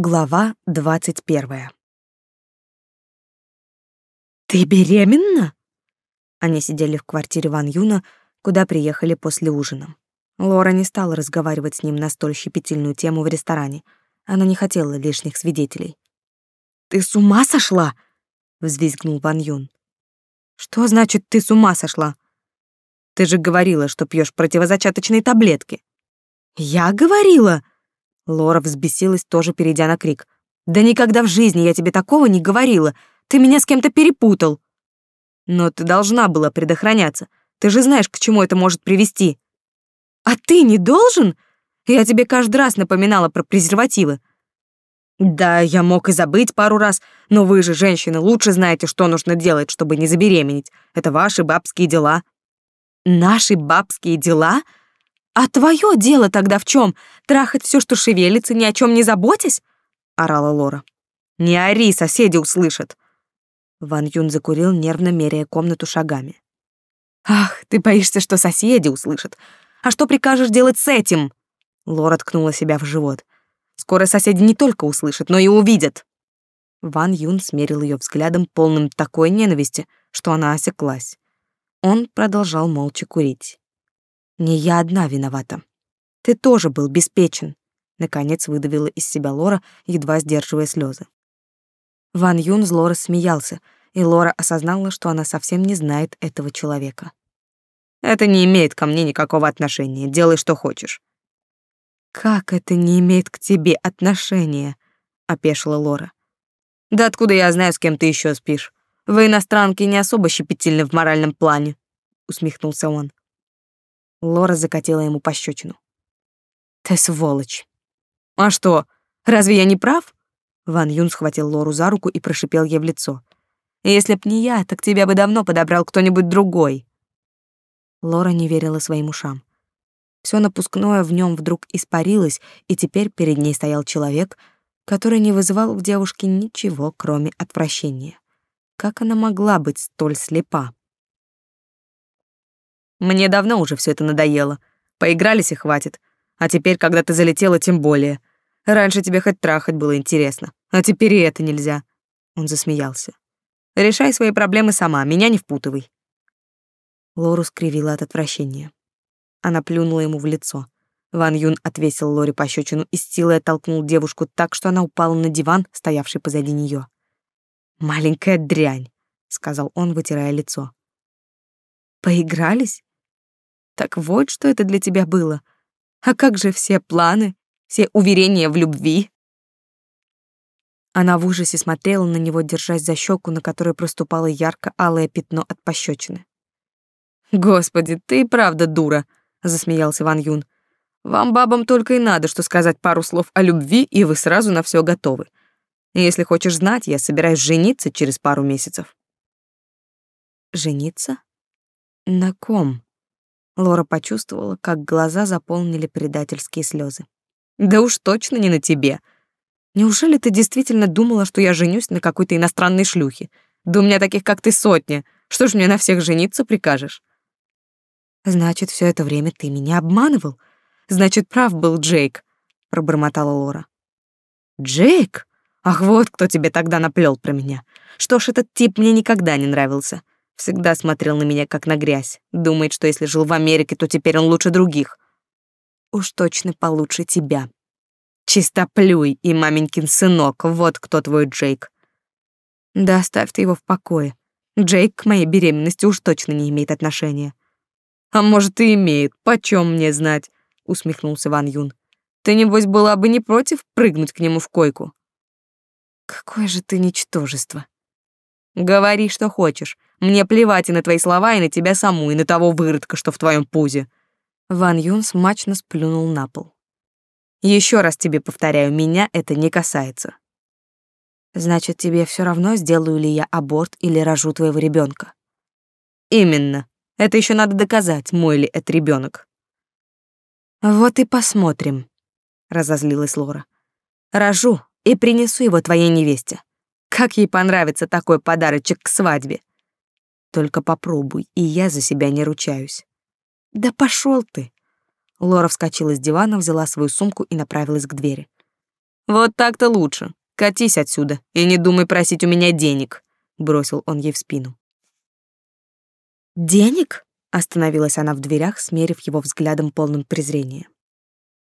Глава двадцать первая. «Ты беременна?» Они сидели в квартире Ван Юна, куда приехали после ужина. Лора не стала разговаривать с ним на столь щепетильную тему в ресторане. Она не хотела лишних свидетелей. «Ты с ума сошла?» — взвизгнул Ван Юн. «Что значит «ты с ума сошла»?» «Ты же говорила, что пьешь противозачаточные таблетки». «Я говорила?» Лора взбесилась, тоже перейдя на крик. «Да никогда в жизни я тебе такого не говорила. Ты меня с кем-то перепутал». «Но ты должна была предохраняться. Ты же знаешь, к чему это может привести». «А ты не должен? Я тебе каждый раз напоминала про презервативы». «Да, я мог и забыть пару раз, но вы же, женщины, лучше знаете, что нужно делать, чтобы не забеременеть. Это ваши бабские дела». «Наши бабские дела?» «А твое дело тогда в чем? Трахать все, что шевелится, ни о чем не заботясь?» — орала Лора. «Не ори, соседи услышат!» Ван Юн закурил, нервно меряя комнату шагами. «Ах, ты боишься, что соседи услышат. А что прикажешь делать с этим?» Лора ткнула себя в живот. «Скоро соседи не только услышат, но и увидят». Ван Юн смерил ее взглядом, полным такой ненависти, что она осеклась. Он продолжал молча курить. Не я одна виновата. Ты тоже был беспечен, наконец выдавила из себя Лора, едва сдерживая слезы. Ван Юн зло рассмеялся, и Лора осознала, что она совсем не знает этого человека. Это не имеет ко мне никакого отношения. Делай, что хочешь. Как это не имеет к тебе отношения? опешила Лора. Да откуда я знаю, с кем ты еще спишь? Вы иностранки не особо щепетильны в моральном плане, усмехнулся он. Лора закатила ему пощечину. Ты сволочь. А что? Разве я не прав? Ван Юн схватил Лору за руку и прошипел ей в лицо. Если б не я, так тебя бы давно подобрал кто-нибудь другой. Лора не верила своим ушам. Все напускное в нем вдруг испарилось, и теперь перед ней стоял человек, который не вызывал в девушке ничего, кроме отвращения. Как она могла быть столь слепа? Мне давно уже все это надоело. Поигрались и хватит. А теперь, когда ты залетела, тем более. Раньше тебе хоть трахать было интересно, а теперь и это нельзя. Он засмеялся. Решай свои проблемы сама, меня не впутывай. Лору скривила от отвращения. Она плюнула ему в лицо. Ван Юн отвесил Лоре пощечину и с силой оттолкнул девушку так, что она упала на диван, стоявший позади нее. «Маленькая дрянь», — сказал он, вытирая лицо. «Поигрались? Так вот, что это для тебя было. А как же все планы, все уверения в любви? Она в ужасе смотрела на него, держась за щеку, на которой проступало ярко-алое пятно от пощечины. «Господи, ты и правда дура», — засмеялся Ван Юн. «Вам, бабам, только и надо, что сказать пару слов о любви, и вы сразу на все готовы. Если хочешь знать, я собираюсь жениться через пару месяцев». «Жениться? На ком?» Лора почувствовала, как глаза заполнили предательские слезы. Да уж точно не на тебе. Неужели ты действительно думала, что я женюсь на какой-то иностранной шлюхе? Да у меня таких, как ты, сотня. Что ж мне на всех жениться прикажешь? Значит, все это время ты меня обманывал. Значит, прав был Джейк, пробормотала Лора. Джейк? Ах, вот кто тебе тогда наплел про меня. Что ж, этот тип мне никогда не нравился. Всегда смотрел на меня как на грязь. Думает, что если жил в Америке, то теперь он лучше других. Уж точно получше тебя. Чистоплюй и маменькин сынок, вот кто твой Джейк. Да оставь ты его в покое. Джейк к моей беременности уж точно не имеет отношения. А может, и имеет, почем мне знать, усмехнулся Ван Юн. Ты, небось, была бы не против прыгнуть к нему в койку? Какое же ты ничтожество. Говори, что хочешь. Мне плевать и на твои слова, и на тебя саму, и на того выродка, что в твоем пузе. Ван Юн смачно сплюнул на пол. Еще раз тебе повторяю, меня это не касается. Значит, тебе все равно, сделаю ли я аборт или рожу твоего ребенка. Именно. Это еще надо доказать, мой ли это ребенок. Вот и посмотрим, разозлилась Лора. Рожу и принесу его твоей невесте. Как ей понравится такой подарочек к свадьбе. Только попробуй, и я за себя не ручаюсь. Да пошел ты. Лора вскочила с дивана, взяла свою сумку и направилась к двери. Вот так-то лучше. Катись отсюда и не думай просить у меня денег, бросил он ей в спину. Денег? Остановилась она в дверях, смерив его взглядом полным презрения.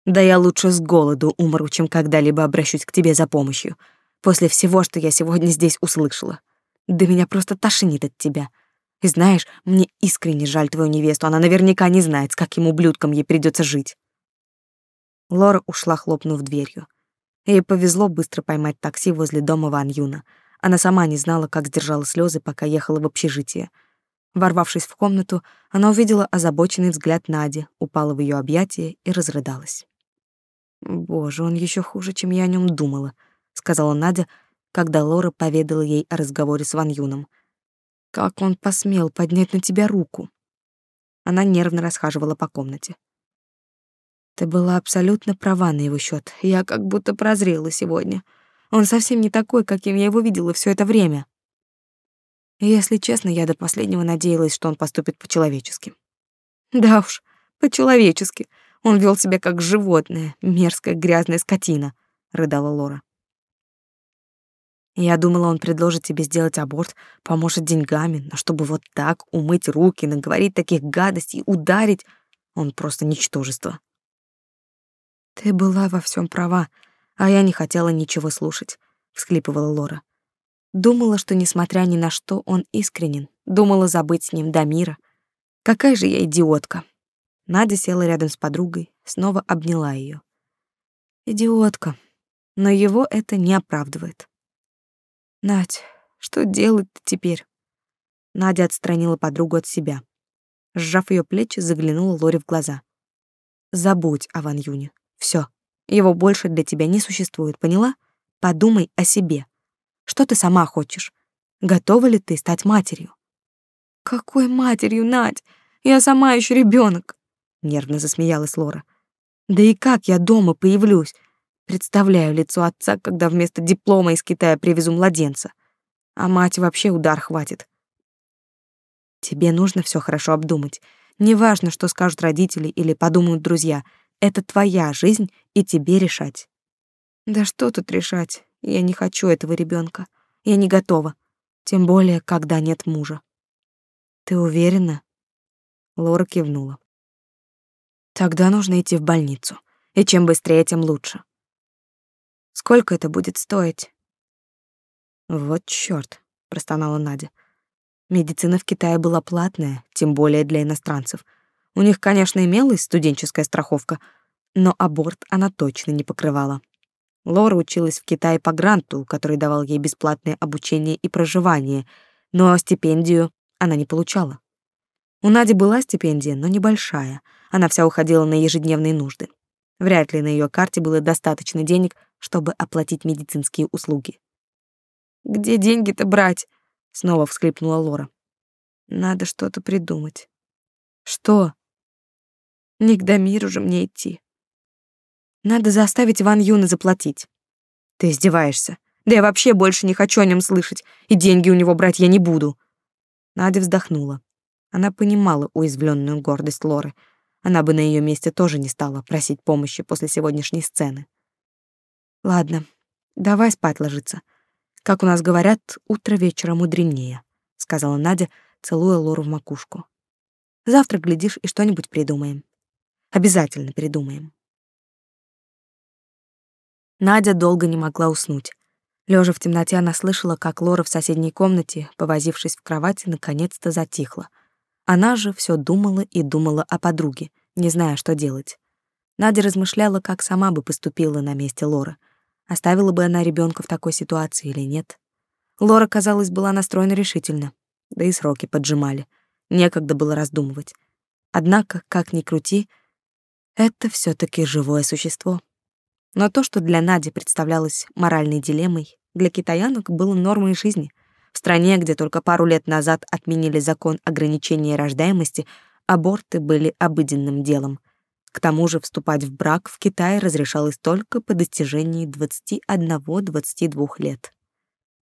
Да я лучше с голоду умру, чем когда-либо обращусь к тебе за помощью. После всего, что я сегодня здесь услышала. Да меня просто тошнит от тебя. И знаешь, мне искренне жаль твою невесту. Она наверняка не знает, с каким ублюдком ей придется жить. Лора ушла, хлопнув дверью. Ей повезло быстро поймать такси возле дома Ван Юна. Она сама не знала, как сдержала слезы, пока ехала в общежитие. Ворвавшись в комнату, она увидела озабоченный взгляд Нади, упала в ее объятия и разрыдалась. «Боже, он еще хуже, чем я о нем думала», — сказала Надя, когда Лора поведала ей о разговоре с Ван Юном. «Как он посмел поднять на тебя руку?» Она нервно расхаживала по комнате. «Ты была абсолютно права на его счет. Я как будто прозрела сегодня. Он совсем не такой, каким я его видела все это время». Если честно, я до последнего надеялась, что он поступит по-человечески. Да уж, по-человечески. Он вел себя как животное, мерзкая грязная скотина, рыдала Лора. Я думала, он предложит тебе сделать аборт, поможет деньгами, но чтобы вот так умыть руки, наговорить таких гадостей, ударить, он просто ничтожество. Ты была во всем права, а я не хотела ничего слушать, всхлипывала Лора. Думала, что, несмотря ни на что, он искренен. Думала забыть с ним до мира. Какая же я идиотка. Надя села рядом с подругой, снова обняла ее. Идиотка. Но его это не оправдывает. Надь, что делать-то теперь? Надя отстранила подругу от себя. Сжав ее плечи, заглянула Лоре в глаза. Забудь о Ван Юне. Всё. Его больше для тебя не существует, поняла? Подумай о себе. Что ты сама хочешь? Готова ли ты стать матерью? Какой матерью, Надь? Я сама еще ребенок, нервно засмеялась Лора. Да и как я дома появлюсь? Представляю лицо отца, когда вместо диплома из Китая привезу младенца. А мать вообще удар хватит. Тебе нужно все хорошо обдумать. Неважно, что скажут родители или подумают друзья. Это твоя жизнь, и тебе решать. Да что тут решать? Я не хочу этого ребенка. Я не готова. Тем более, когда нет мужа. Ты уверена? Лора кивнула. Тогда нужно идти в больницу. И чем быстрее, тем лучше. Сколько это будет стоить? Вот чёрт, простонала Надя. Медицина в Китае была платная, тем более для иностранцев. У них, конечно, имелась студенческая страховка, но аборт она точно не покрывала. Лора училась в Китае по гранту, который давал ей бесплатное обучение и проживание, но стипендию она не получала. У Нади была стипендия, но небольшая. Она вся уходила на ежедневные нужды. Вряд ли на ее карте было достаточно денег, чтобы оплатить медицинские услуги. «Где деньги-то брать?» — снова всхлипнула Лора. «Надо что-то придумать». «Что?» «Не к Дамиру же мне идти. Надо заставить Ван Юна заплатить. Ты издеваешься. Да я вообще больше не хочу о нем слышать, и деньги у него брать я не буду. Надя вздохнула. Она понимала уязвленную гордость Лоры. Она бы на ее месте тоже не стала просить помощи после сегодняшней сцены. Ладно, давай спать ложиться. Как у нас говорят, утро вечера мудренее, сказала Надя, целуя Лору в макушку. Завтра глядишь и что-нибудь придумаем. Обязательно придумаем. Надя долго не могла уснуть. Лежа в темноте, она слышала, как Лора в соседней комнате, повозившись в кровати, наконец-то затихла. Она же все думала и думала о подруге, не зная, что делать. Надя размышляла, как сама бы поступила на месте Лоры. Оставила бы она ребенка в такой ситуации или нет. Лора, казалось, была настроена решительно, да и сроки поджимали. Некогда было раздумывать. Однако, как ни крути, это все таки живое существо. Но то, что для Нади представлялось моральной дилеммой, для китаянок было нормой жизни. В стране, где только пару лет назад отменили закон ограничения рождаемости, аборты были обыденным делом. К тому же вступать в брак в Китае разрешалось только по достижении 21-22 лет.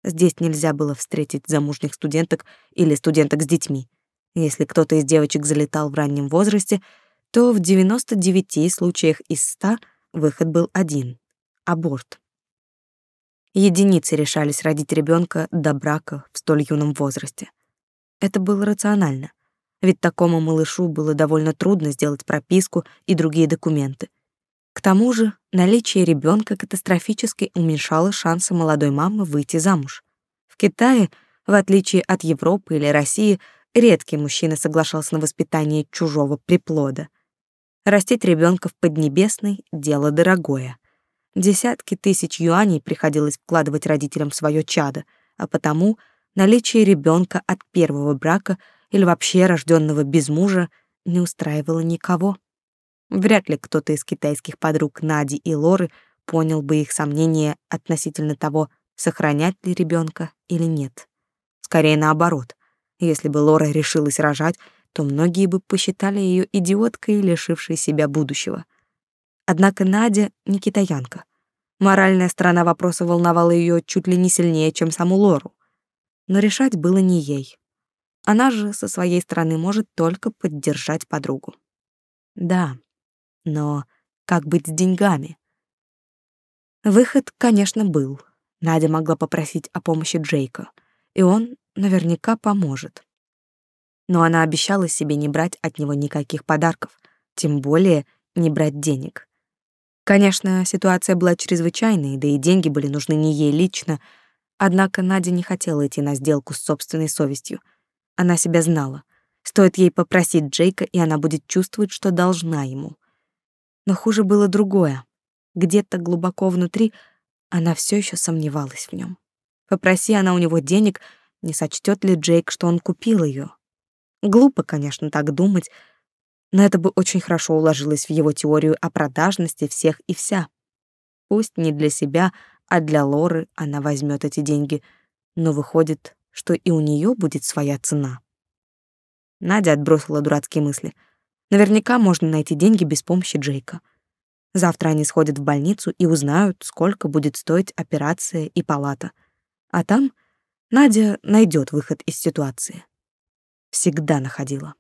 Здесь нельзя было встретить замужних студенток или студенток с детьми. Если кто-то из девочек залетал в раннем возрасте, то в 99 случаях из 100 Выход был один — аборт. Единицы решались родить ребенка до брака в столь юном возрасте. Это было рационально, ведь такому малышу было довольно трудно сделать прописку и другие документы. К тому же наличие ребенка катастрофически уменьшало шансы молодой мамы выйти замуж. В Китае, в отличие от Европы или России, редкий мужчина соглашался на воспитание чужого приплода. Растить ребенка в Поднебесной — дело дорогое. Десятки тысяч юаней приходилось вкладывать родителям в свое чадо, а потому наличие ребенка от первого брака или вообще рожденного без мужа не устраивало никого. Вряд ли кто-то из китайских подруг Нади и Лоры понял бы их сомнения относительно того, сохранять ли ребенка или нет. Скорее наоборот. Если бы Лора решилась рожать, то многие бы посчитали ее идиоткой, лишившей себя будущего. Однако Надя не китаянка. Моральная сторона вопроса волновала ее чуть ли не сильнее, чем саму Лору. Но решать было не ей. Она же со своей стороны может только поддержать подругу. Да, но как быть с деньгами? Выход, конечно, был. Надя могла попросить о помощи Джейка, и он наверняка поможет. Но она обещала себе не брать от него никаких подарков, тем более не брать денег. Конечно, ситуация была чрезвычайной, да и деньги были нужны не ей лично, однако Надя не хотела идти на сделку с собственной совестью. Она себя знала. Стоит ей попросить Джейка, и она будет чувствовать, что должна ему. Но хуже было другое. Где-то глубоко внутри она все еще сомневалась в нем. Попроси она у него денег, не сочтет ли Джейк, что он купил ее. Глупо, конечно, так думать, но это бы очень хорошо уложилось в его теорию о продажности всех и вся. Пусть не для себя, а для Лоры она возьмет эти деньги, но выходит, что и у нее будет своя цена. Надя отбросила дурацкие мысли — Наверняка можно найти деньги без помощи Джейка. Завтра они сходят в больницу и узнают, сколько будет стоить операция и палата. А там Надя найдет выход из ситуации. Всегда находила.